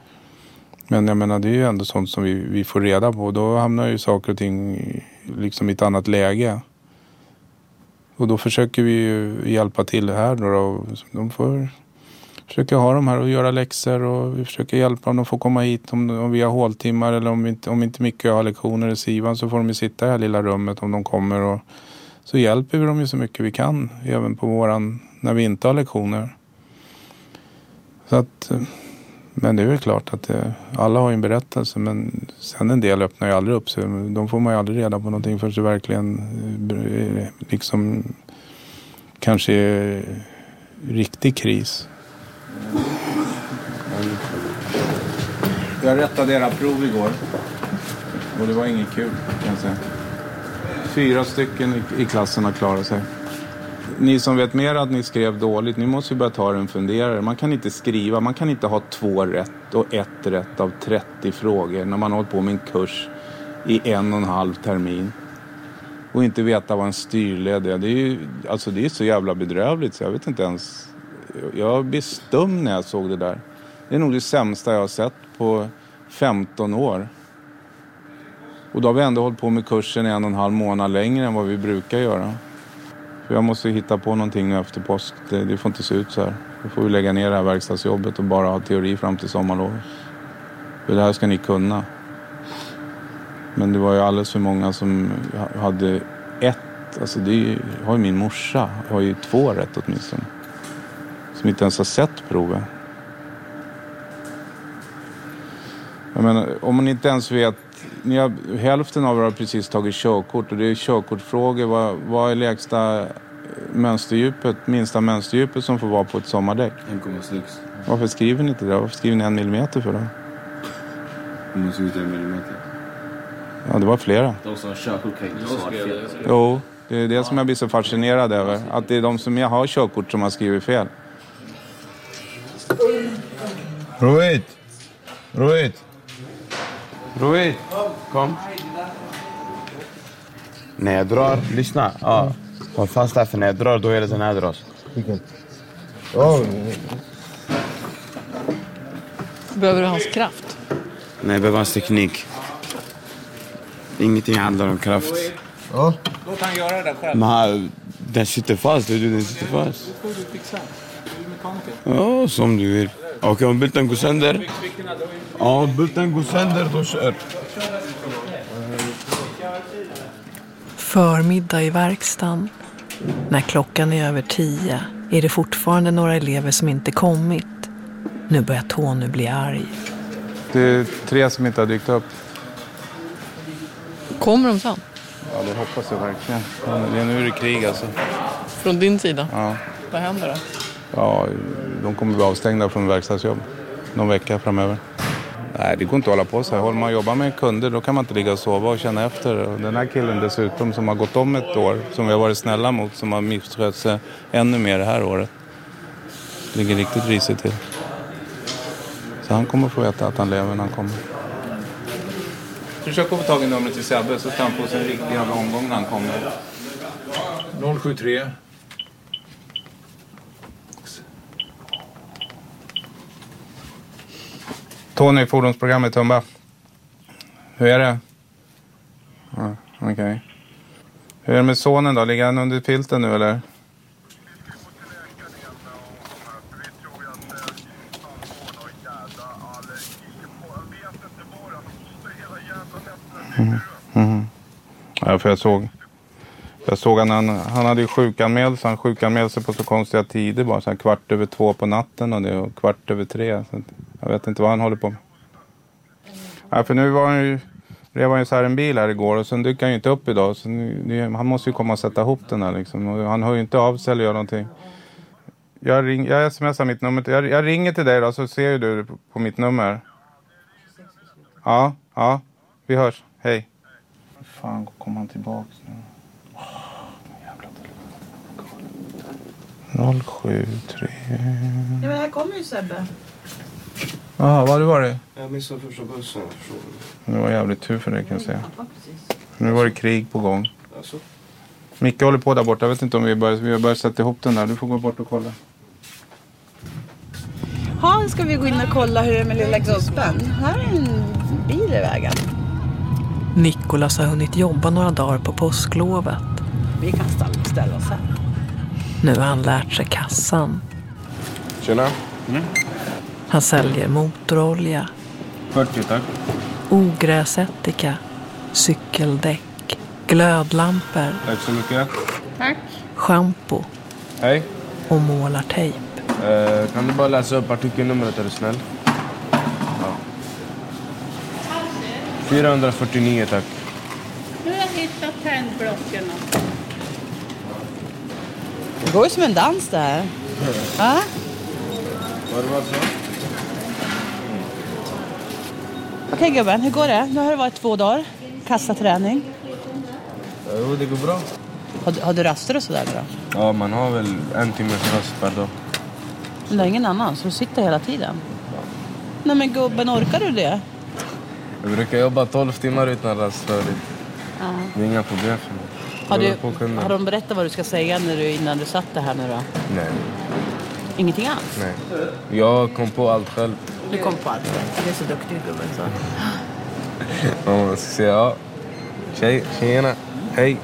Men jag menar det är ju ändå sånt som vi, vi får reda på. Då hamnar ju saker och ting liksom i ett annat läge. Och då försöker vi ju hjälpa till här då. då. De får försöka ha dem här och göra läxor och vi försöker hjälpa dem. De får komma hit om, om vi har håltimmar eller om inte, om inte mycket har lektioner i Sivan så får de ju sitta i det här lilla rummet om de kommer. Och så hjälper vi dem ju så mycket vi kan även på våran, när vi inte har lektioner. Så att, eh, men det är väl klart att det, alla har ju en berättelse men sen en del öppnar ju aldrig upp sig. De får man ju aldrig reda på någonting förrän det verkligen eh, liksom kanske är riktig kris. Jag rättade era prov igår. Och det var inget kul kan jag säga. Fyra stycken i, i klassen har klarat sig. Ni som vet mer att ni skrev dåligt, ni måste ju börja ta er en funderare. Man kan inte skriva, man kan inte ha två rätt och ett rätt av 30 frågor när man har hållit på med en kurs i en och en halv termin. Och inte veta vad en styrled är. Det är ju alltså det är så jävla bedrövligt så jag vet inte ens. Jag blir stum när jag såg det där. Det är nog det sämsta jag har sett på 15 år. Och då har vi ändå hållit på med kursen en och en halv månad längre än vad vi brukar göra. Jag måste hitta på någonting nu efter påsk. Det, det får inte se ut så här. Då får vi lägga ner det här verkstadsjobbet och bara ha teori fram till sommarlovet. För det här ska ni kunna. Men det var ju alldeles för många som hade ett. Alltså det är ju, har ju min morsa har ju två rätt åtminstone. Som inte ens har sett provet. Jag menar, om man inte ens vet... Ni har, hälften av er har precis tagit körkort och det är körkortsfrågor. Vad, vad är lägsta mönsterdjupet, minsta mönsterdjupet som får vara på ett sommardäck? 1,6. Varför skriver ni inte det? Varför skriver ni en millimeter för det? Hur många ut en millimeter? Ja, det var flera. De som har körkort kan inte svara fel. Jo, det är det som jag blir så fascinerad över. Att det är de som har körkort som har skrivit fel. Rohit! Rohit! Rohit, kom. När jag drar, lyssna. Ja. Håll fast där för när jag drar då är det den här dras. Behöver du hans kraft? Nej, jag behöver hans teknik. Ingenting handlar om kraft. Låt han göra det själv. Men han- den sitter fast, du, den sitter fast. Ja, som du vill. Okej, om bulten går sönder. Ja, om bulten går sönder, då kör. Förmiddag i verkstaden. När klockan är över tio är det fortfarande några elever som inte kommit. Nu börjar Tony bli arg. Det är tre som inte har dykt upp. Kommer de sen? Ja, det hoppas jag verkligen. Det är nu är det krig alltså. Från din sida? Ja. Vad händer då? Ja, de kommer bli avstängda från verkstadsjobb någon vecka framöver. Nej, det går inte att hålla på så här. Håller man jobbar med kunder då kan man inte ligga och sova och känna efter. Den här killen dessutom som har gått om ett år, som vi har varit snälla mot, som har misskött sig ännu mer det här året. Ligger riktigt risigt till. Så han kommer få veta att han lever när han kommer. Försök att få tag i numret till Sebbe så ska han få sig en riktig jävla omgång när han kommer. 073. Tony, fordonsprogrammet Tumba. Hur är det? Ja, Okej. Hur är det med sonen då? Ligger han under filten nu eller? Mm. Mm. Ja, för jag såg. Jag såg han, han, han hade ju sjukanmält sig. Han sjukanmälde sig på så konstiga tider. Bara så här kvart över två på natten och, det, och kvart över tre. Så jag vet inte vad han håller på med. Ja, för nu var han ju, det var ju så här en bil här igår och sen dyker han ju inte upp idag. Så nu, nu, han måste ju komma och sätta ihop den här liksom. Och han hör ju inte av sig eller gör någonting. Jag, ring, jag smsar mitt nummer. Jag, jag ringer till dig då så ser ju du på, på mitt nummer. Ja, ja. Vi hörs. Hej. Fan, kommer han tillbaks nu? 073... Ja, men här kommer ju Sebbe. Jaha, vad var det? Jag missade första bussen. Det var jävligt tur för dig kan jag säga. Nu var det krig på gång. Alltså. Micke håller på där borta. Jag vet inte om vi börjar, vi har börjat sätta ihop den där. Du får gå bort och kolla. Ja, ska vi gå in och kolla hur det är med lilla gubben. Här är en bil i vägen. Nikolas har hunnit jobba några dagar på påsklovet. Vi kan ställa oss här. Nu har han lärt sig kassan. Tjena. Han säljer motorolja, 40 tack. ogräsättika, cykeldäck, glödlampor, Tack så mycket. Tack. schampo Hej. och målartejp. Eh, kan du bara läsa upp artikelnumret är du snäll? Ja. 449 tack. Nu har jag hittat tändblockorna. Det går ju som en dans det här. Va? Vad var det? Okej gubben, hur går det? Nu har det varit två dagar. Kassaträning. Jo, det går bra. Har, du- har du raster och sådär då? Ja, man har väl en timmes rast per dag. Men det är ingen annan, så du sitter hela tiden? Nej men gubben, orkar du det? Jag brukar jobba 12 timmar utan rast förut. Ja. Det är inga problem för mig. Har, du, har de berättat vad du ska säga när du, innan du satt det här nu då? Nej, Ingenting alls? nej. Jag kom på allt själv. Du kom på allt. Du är så duktig gubben så. <laughs> Om man ska säga ja. Tjej, tjena, hej.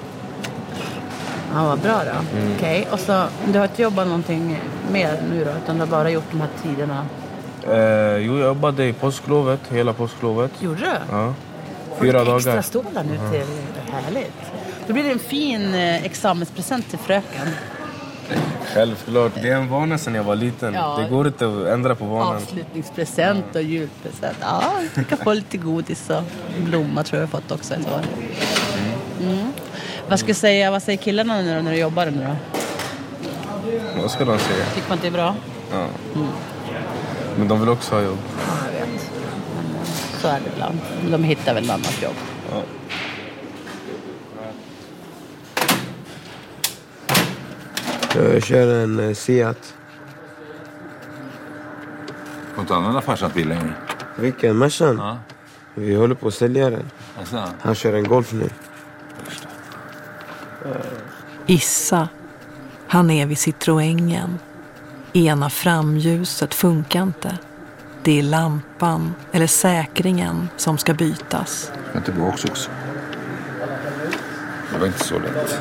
Ja, vad bra då. Mm. Okej, och så du har inte jobbat någonting mer nu då? Utan du har bara gjort de här tiderna? Eh, jo, jag jobbade i påsklovet, hela påsklovet. Gjorde du? Ja. Fyra du extra dagar. stålar nu till. Härligt. Då blir det en fin eh, examenspresent till fröken. Självklart. Det är en vana sedan jag var liten. Ja. Det går inte att ändra på vanan. Avslutningspresent och julpresent. Ja, du kan få lite godis och blomma tror jag har fått också ett år. Mm. Vad ska säga, vad säger killarna nu då, när du jobbar nu då? Vad ska de säga? Tycker man att det är bra? Ja. Mm. Men de vill också ha jobb. Ja, jag vet. Så är det ibland. De hittar väl ett annat jobb. Ja. Jag kör en eh, Seat. Får inte använda farsans bil längre. Vilken? Mercan? Ja. Vi håller på att sälja den. Alltså. Han kör en Golf nu. Issa. Han är vid Citroengen. Ena framljuset funkar inte. Det är lampan eller säkringen som ska bytas. Kan tillbaks också. Det var inte så lätt.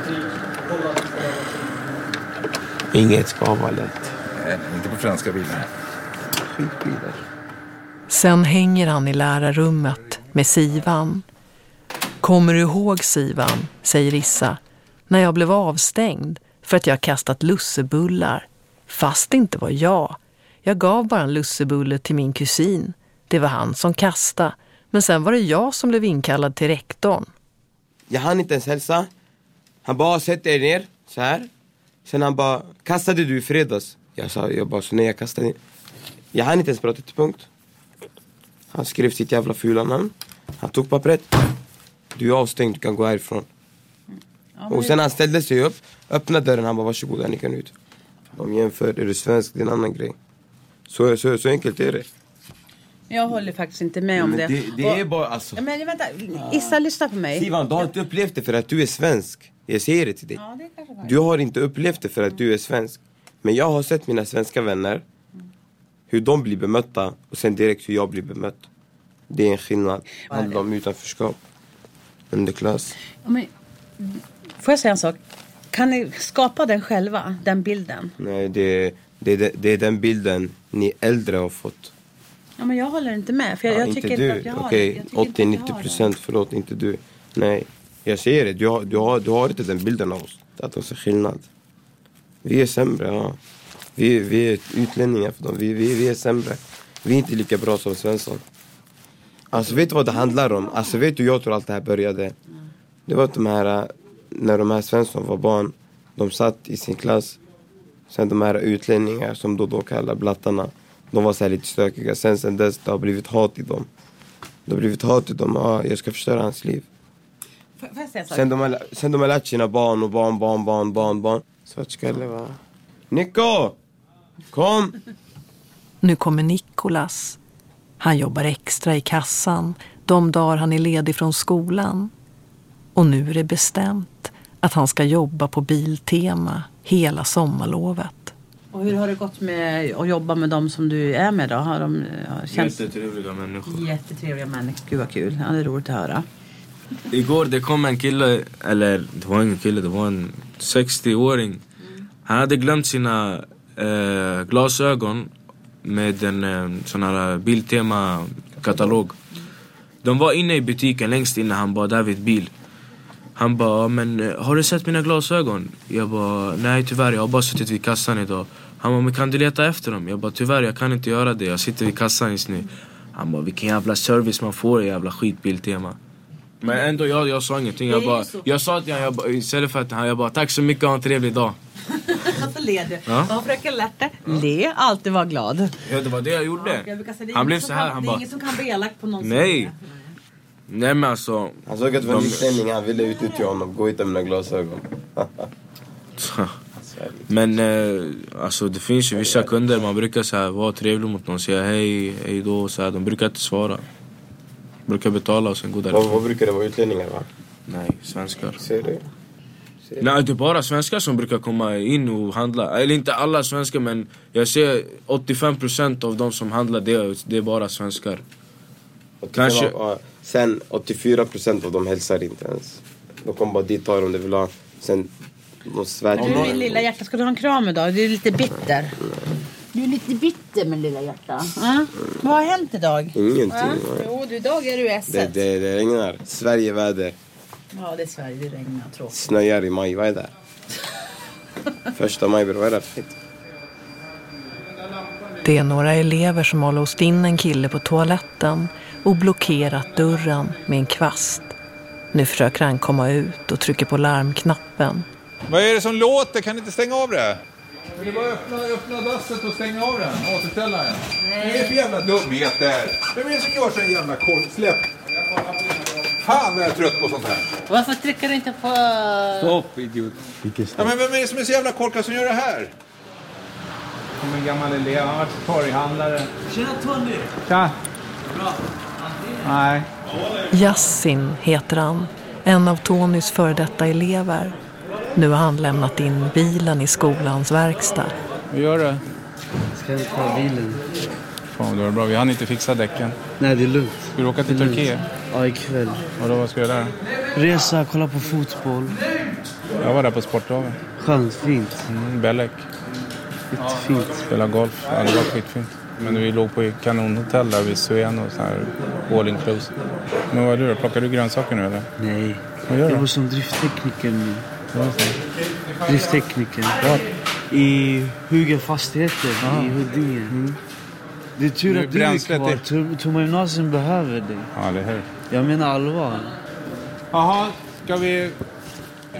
Inget ska vara lätt. Nej, inte på franska bilar. Skitbilar. Sen hänger han i lärarrummet med Sivan. Kommer du ihåg Sivan, säger Issa, när jag blev avstängd för att jag kastat lussebullar. Fast det inte var jag. Jag gav bara en lussebulle till min kusin. Det var han som kastade. Men sen var det jag som blev inkallad till rektorn. Jag hann inte ens hälsa. Han bara, sätt dig ner, så här. Sen han bara, kastade du i fredags? Jag sa, jag bara, så nej jag kastade. Jag hann inte ens prata till punkt. Han skrev sitt jävla fula namn. Han tog pappret. Du är avstängd, du kan gå härifrån. Och sen han ställde sig upp, öppnade dörren, han bara varsågoda ni kan ut. De jämför, är du svensk det är en annan grej. Så, så, så enkelt är det. Jag håller faktiskt inte med om Men det. det, det är bara alltså. Ja, Men vänta, Issa lyssna på mig. Sivan, du har inte upplevt det för att du är svensk. Jag säger det till dig. Ja, det. Du har inte upplevt det för att du är svensk. Men jag har sett mina svenska vänner, hur de blir bemötta och sen direkt hur jag blir bemött. Det är en skillnad. Det handlar om utanförskap. Underklass. Ja, men, får jag säga en sak? Kan ni skapa den själva, den bilden? Nej, det, det, det, det är den bilden ni äldre har fått. Ja, men jag håller inte med. För jag, Ja, jag inte tycker du. inte att jag har Okej, det. Jag tycker inte att jag 80-90 har det. procent. Förlåt, inte du. Nej, jag säger det. Du har, du, har, du har inte den bilden av oss. Att det är alltså skillnad. Vi är sämre, ja. Vi, vi är utlänningar för dem. Vi, vi, vi är sämre. Vi är inte lika bra som Svensson. Alltså vet du vad det handlar om? Alltså vet du jag tror allt det här började? Det var att de här, äh, när de här Svensson var barn, de satt i sin klass. Sen de här utlänningar som då då kallar blattarna, de var så här lite stökiga. Sen sen dess, det har blivit hat i dem. Det har blivit hat i dem, ja, jag ska förstöra hans liv. Får får jag säga en sak? Sen de, har, sen de har lärt sina barn och barn, barn, barn, barn, barn. Svartskalle va? Nico! Kom! Nu kommer Nikolas. Han jobbar extra i kassan de dagar han är ledig från skolan. Och nu är det bestämt att han ska jobba på Biltema hela sommarlovet. Och hur har det gått med att jobba med dem som du är med då? Har de ja, känts Jättetrevliga människor. jättetrevliga människor? Gud vad kul. Ja, det är roligt att höra. Igår det kom en kille, eller det var ingen kille, det var en 60-åring. Han hade glömt sina eh, glasögon med en eh, sån här eh, Biltema-katalog. De var inne i butiken längst inne, han bara David bil. Han bara, men eh, har du sett mina glasögon? Jag bara, nej tyvärr jag har bara suttit vid kassan idag. Han bara, men kan du leta efter dem? Jag bara, tyvärr jag kan inte göra det, jag sitter vid kassan just nu. Han bara, vilken jävla service man får i jävla skitbiltema. Men ändå, jag, jag sa ingenting. Jag, bara, jag sa till honom, jag bara, istället för att han, jag bara, tack så mycket och ha en trevlig dag. <laughs> Så ler du. Ja. Ja, fröken Lärte. Le, alltid var glad. Ja, det var det jag gjorde. Jag brukar säga, det är han ingen blev som så här, kan, han Det är bara, ingen som kan bli elak på någon som nej. Nej men alltså. Han såg att det var en utlänning, han ville utnyttja honom. Gå hit med mina glasögon. <laughs> Men eh, alltså det finns ju vissa kunder, man brukar så här, vara trevlig mot någon, säga hej, hej då, så här, de brukar inte svara. Brukar betala och sen gå vad, därifrån. vad brukar det vara? Utlänningar va? Nej, svenskar. Ser du? Nej, det är bara svenskar som brukar komma in och handla. Eller inte alla svenskar men jag ser 85% av de som handlar det, är- det är bara svenskar. Kanske- Ja, Sen 84% av dem hälsar inte ens. De kommer bara dit, tar om de vill ha. Sen de svär Du min lilla hjärta, ska du ha en kram idag? Du är lite bitter. Du är lite bitter min lilla hjärta. Ja? Vad har hänt idag? Ingenting. Va? Jo, du, idag är du i Det, det, det regnar. Sverigeväder. Ja, det är Sverige. Det regnar tråkigt. Snöar i maj. Vad är det? Första maj bror, vad är det för? Det är några elever som har låst in en kille på toaletten och blockerat dörren med en kvast. Nu försöker han komma ut och trycker på larmknappen. Vad är det som låter? Kan ni inte stänga av det? Vill du bara öppna, öppna dasset och stänga av den? Återställa den? Är det för jävla dumheter? Vem är det som gör sån jävla korv? Släpp! Fan vad jag är trött på sånt här. Varför trycker du inte på... Stopp idiot. Ja, men vem är det som är så jävla korkad som gör det här? Som en gammal elev, han har varit torghandlare. Tjena Tony! Tja! Bra. Nej. Yassin heter han, en av Tonys före detta elever. Nu har han lämnat in bilen i skolans verkstad. Vad gör du? Ska jag ta bilen? Fan, det var bra. Vi hann inte fixa däcken. Nej, det är lugnt. Ska du åka till. Turkiet? Ja, ikväll. Vadå, vad ska du göra? Resa, kolla på fotboll. Jag var där på sportdagen. Skönt, fint. Mm, Bellek. Jättefint. Spela golf. Ja, det var skitfint. Men vi låg på ett kanonhotell där vid Sueno, så här all inclusive. Men vad är du då? Plockar du grönsaker nu eller? Nej. Vad gör Jag du? var som drifttekniker nu. Det? Drifttekniker. I Huga Fastigheter i Huddinge. Det är tur Nu att du är kvar. Tomma gymnasium behöver dig. Ja, det är hur. Jag menar allvar. Jaha, ska vi...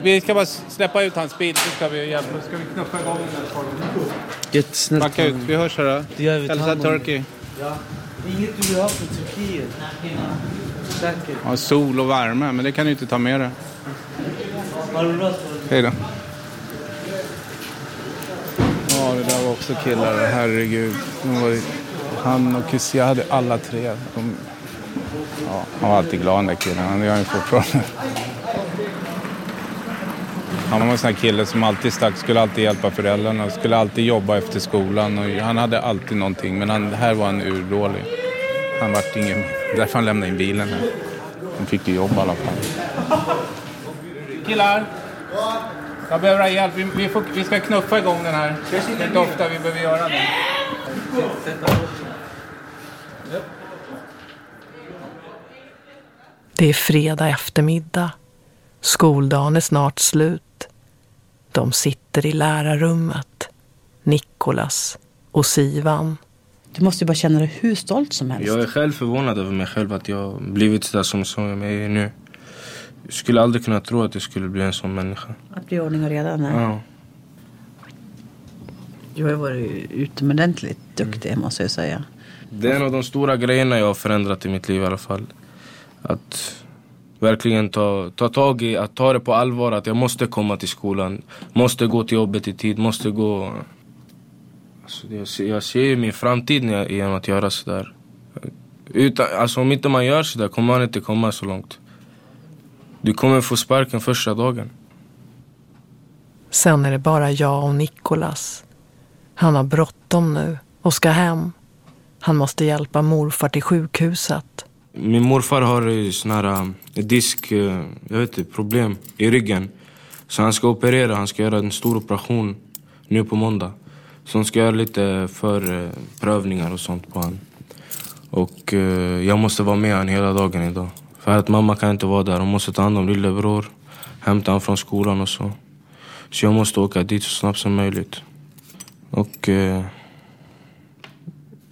Vi ska bara släppa ut hans bil så ska vi hjälpa. Ska vi knuffa igång den här formen? Jättesnällt. Backa ut. Vi hörs här då. Det gör vi. Hälsa Turkey. Ja. Inget du vill ha från Turkiet? Säkert. Ja, sol och värme, men det kan du inte ta med dig. Ha det bra Tony. Hej då. Ja, det där var också killar. Herregud. Var, han och Kissia hade alla tre. De, ja, han var alltid glad den där killen. Han är han ju fortfarande. Han var en sån här kille som alltid stack, skulle alltid hjälpa föräldrarna, skulle alltid jobba efter skolan. Och han hade alltid någonting, men han, här var han urdålig. Han vart ingen, därför han lämnade in bilen här. Han fick ju jobb i alla fall. Killar! Jag behöver ha hjälp. Vi, vi, får, vi ska knuffa igång den här. Det är inte ofta vi behöver göra det. Det är fredag eftermiddag. Skoldagen är snart slut. De sitter i lärarrummet. Nikolas och Sivan. Du måste ju bara känna dig hur stolt som helst. Jag är själv förvånad över mig själv att jag blivit sådär som, som jag är nu. Jag skulle aldrig kunna tro att jag skulle bli en sån människa. Att bli ordning och reda. Nej. Ja. Du har ju varit utomordentligt duktig måste jag säga. Det är en av de stora grejerna jag har förändrat i mitt liv i alla fall. Att verkligen ta, ta tag i, att ta det på allvar att jag måste komma till skolan. Måste gå till jobbet i tid, måste gå... Alltså, jag, ser, jag ser ju min framtid när jag, genom att göra sådär. Utan, alltså om inte man gör sådär kommer man inte komma så långt. Du kommer få sparken första dagen. Sen är det bara jag och Nikolas. Han har bråttom nu och ska hem. Han måste hjälpa morfar till sjukhuset. Min morfar har sån här eh, disk, eh, jag vet inte, problem i ryggen. Så han ska operera, han ska göra en stor operation nu på måndag. Så han ska göra lite förprövningar och sånt på han. Och eh, jag måste vara med han hela dagen idag. För att mamma kan inte vara där, hon måste ta hand om lillebror. Hämta han från skolan och så. Så jag måste åka dit så snabbt som möjligt. Och... Eh,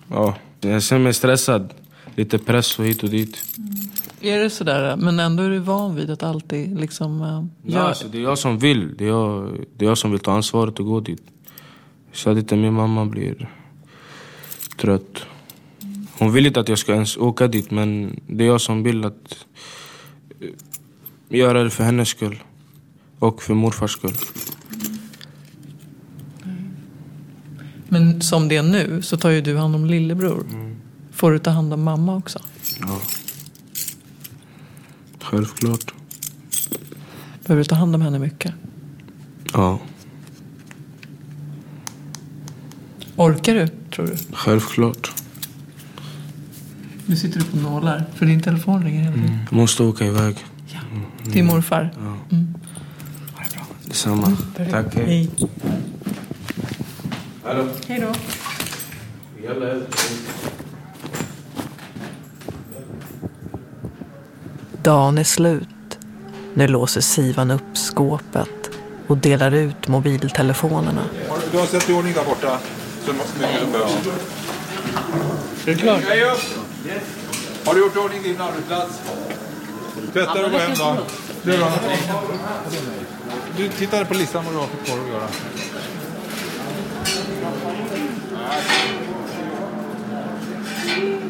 ja, jag känner mig stressad. Lite press och hit och dit. Är det sådär, men ändå är du van vid att alltid liksom uh, Ja, alltså, det är jag som vill. Det är jag, det är jag som vill ta ansvaret och gå dit. Så att inte min mamma blir trött. Hon vill inte att jag ska ens åka dit men det är jag som vill att eh, göra det för hennes skull. Och för morfars skull. Men som det är nu så tar ju du hand om lillebror. Får du ta hand om mamma också? Ja. Självklart. Behöver du ta hand om henne mycket? Ja, Orkar du, tror du? självklart. Nu sitter du på nålar, för din telefon ringer hela tiden. Jag måste åka iväg. Till morfar. Ja. Mm. Detsamma. Tack. Hej. Hallå. Hej då. Dagen är slut. Nu låser Sivan upp skåpet och delar ut mobiltelefonerna. Du- har sett i ordning där borta. Så mycket som behövs. Är du klar? Yes. Har du gjort ordning din arbetsplats? Tvättar ja, och gå hem då. Du då? Du tittade på listan vad du har för korv att göra. Nej.